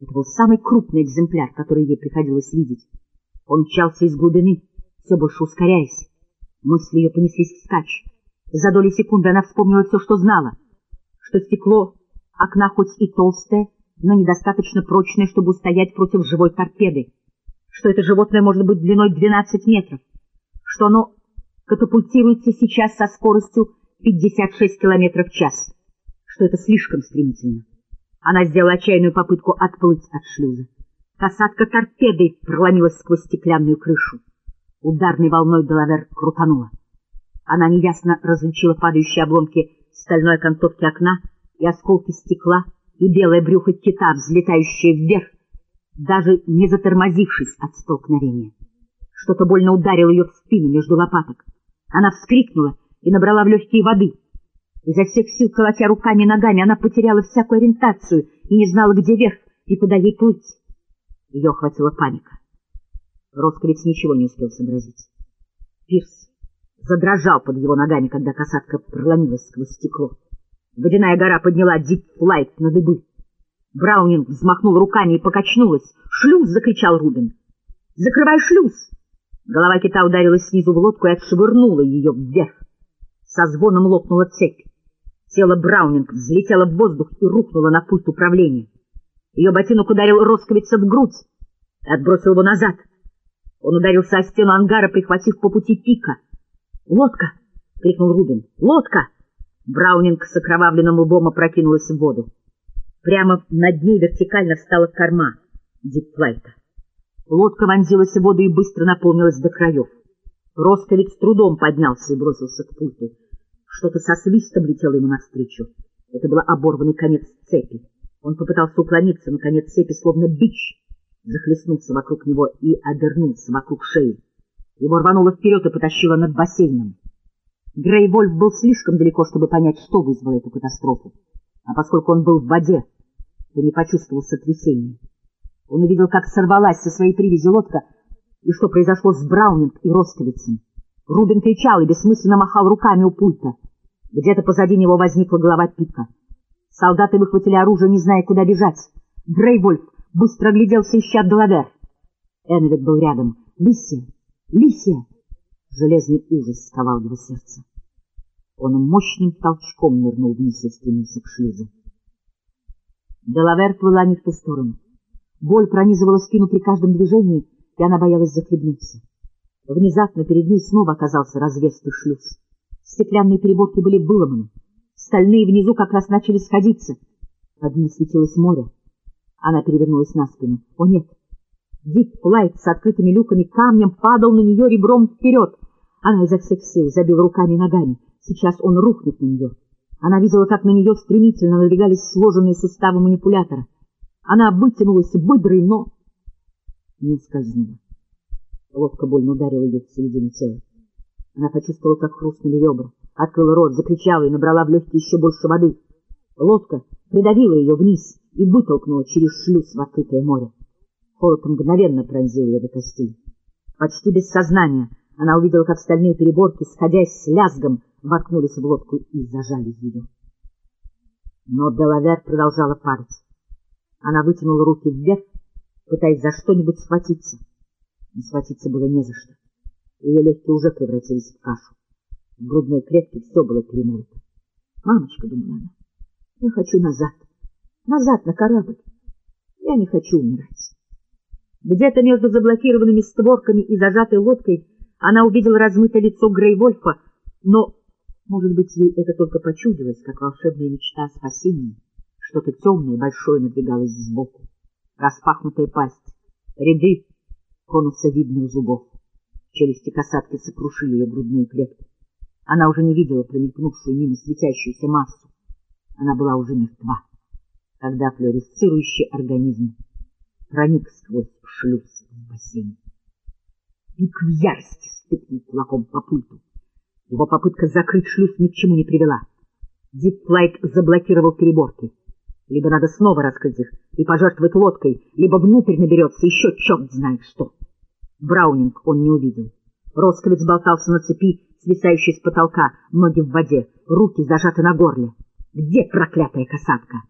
Это был самый крупный экземпляр, который ей приходилось видеть. Он мчался из глубины, все больше ускоряясь. Мысли ее понеслись вскачь. За доли секунды она вспомнила все, что знала, что стекло окна хоть и толстое, но недостаточно прочное, чтобы устоять против живой торпеды, что это животное может быть длиной 12 метров, что оно катапультируется сейчас со скоростью 56 километров в час, что это слишком стремительно. Она сделала отчаянную попытку отплыть от шлюза. Касатка торпедой проломилась сквозь стеклянную крышу. Ударной волной Делавер крутанула. Она неясно различила падающие обломки стальной окантовки окна и осколки стекла, и белое брюхо кита, взлетающее вверх, даже не затормозившись от столкновения. Что-то больно ударило ее в спину между лопаток. Она вскрикнула и набрала в легкие воды. Изо всех сил, колотя руками и ногами, она потеряла всякую ориентацию и не знала, где верх и куда ей плыть. Ее охватила паника. Росковец ничего не успел сообразить. Пирс задрожал под его ногами, когда касатка проломилась сквозь стекло. Водяная гора подняла дипфлайт на дыбы. Браунинг взмахнул руками и покачнулась. «Шлюз!» — закричал Рубин. «Закрывай шлюз!» Голова кита ударилась снизу в лодку и отшвырнула ее вверх. Со звоном лопнула цепь. Тело Браунинг взлетело в воздух и рухнуло на пульт управления. Ее ботинок ударил Росковица в грудь и отбросил его назад. Он ударился о стену ангара, прихватив по пути пика. «Лодка!» — крикнул Рубин. «Лодка!» Браунинг с окровавленным лбом опрокинулась в воду. Прямо над ней вертикально встала корма Дипфлайта. Лодка вонзилась в воду и быстро наполнилась до краев. Росковец с трудом поднялся и бросился к пульту. Что-то со свистом летело ему навстречу. Это был оборванный конец цепи. Он попытался уклониться, но конец цепи, словно бич, захлестнулся вокруг него и обернулся вокруг шеи. Его рвануло вперед и потащило над бассейном. Грей Вольф был слишком далеко, чтобы понять, что вызвало эту катастрофу. А поскольку он был в воде, то не почувствовал сотрясения. Он увидел, как сорвалась со своей привязи лодка, и что произошло с Браунинг и Росковицем. Рубин кричал и бессмысленно махал руками у пульта. Где-то позади него возникла голова Пика. Солдаты выхватили оружие, не зная, куда бежать. Грейвольф быстро огляделся, ища Делавер. Энвик был рядом. «Лисия! Лисия!» Железный ужас сковал его сердце. Он мощным толчком нырнул вниз и стремился к шлюзу. Делавер плыла не в ту сторону. Боль пронизывала спину при каждом движении, и она боялась захлебнуться. Внезапно перед ней снова оказался развесный шлюз. Стеклянные переборки были выломаны. Стальные внизу как раз начали сходиться. Под ними светилось море. Она перевернулась на спину. О нет! Дип Флайт с открытыми люками камнем падал на нее ребром вперед. Она изо всех сил забила руками и ногами. Сейчас он рухнет на нее. Она видела, как на нее стремительно надвигались сложенные суставы манипулятора. Она вытянулась выдрой, но не ускользнула. Лодка больно ударила ее в середину тела. Она почувствовала, как хрустнули ребра, открыла рот, закричала и набрала в легкие еще больше воды. Лодка придавила ее вниз и вытолкнула через шлюз в открытое море. Холод мгновенно пронзил ее до костей. Почти без сознания она увидела, как стальные переборки, сходясь с лязгом, воткнулись в лодку и зажали ее. Но Делавер продолжала падать. Она вытянула руки вверх, пытаясь за что-нибудь схватиться. Но схватиться было не за что. Ее легкие уже превратились в кашу. В грудной клетке все было перемолото. «Мамочка», — думала она, — «я хочу назад, назад на корабль. Я не хочу умирать». Где-то между заблокированными створками и зажатой лодкой она увидела размытое лицо Грейвольфа, но, может быть, ей это только почудилось, как волшебная мечта о спасении. Что-то темное большое надвигалось сбоку. Распахнутая пасть, ряды конусовидных зубов. Челюсти касатки сокрушили ее грудную клетку. Она уже не видела промелькнувшую мимо светящуюся массу. Она была уже мертва, когда флуоресцирующий организм проник сквозь шлюз в бассейн. Пик в ярости стукнул кулаком по пульту. Его попытка закрыть шлюз ни к чему не привела. Дипфлайт заблокировал переборки. Либо надо снова раскрыть их и пожертвовать лодкой, либо внутрь наберется еще черт знает что. Браунинг он не увидел. Росковец болтался на цепи, свисающей с потолка, ноги в воде, руки зажаты на горле. Где проклятая касатка?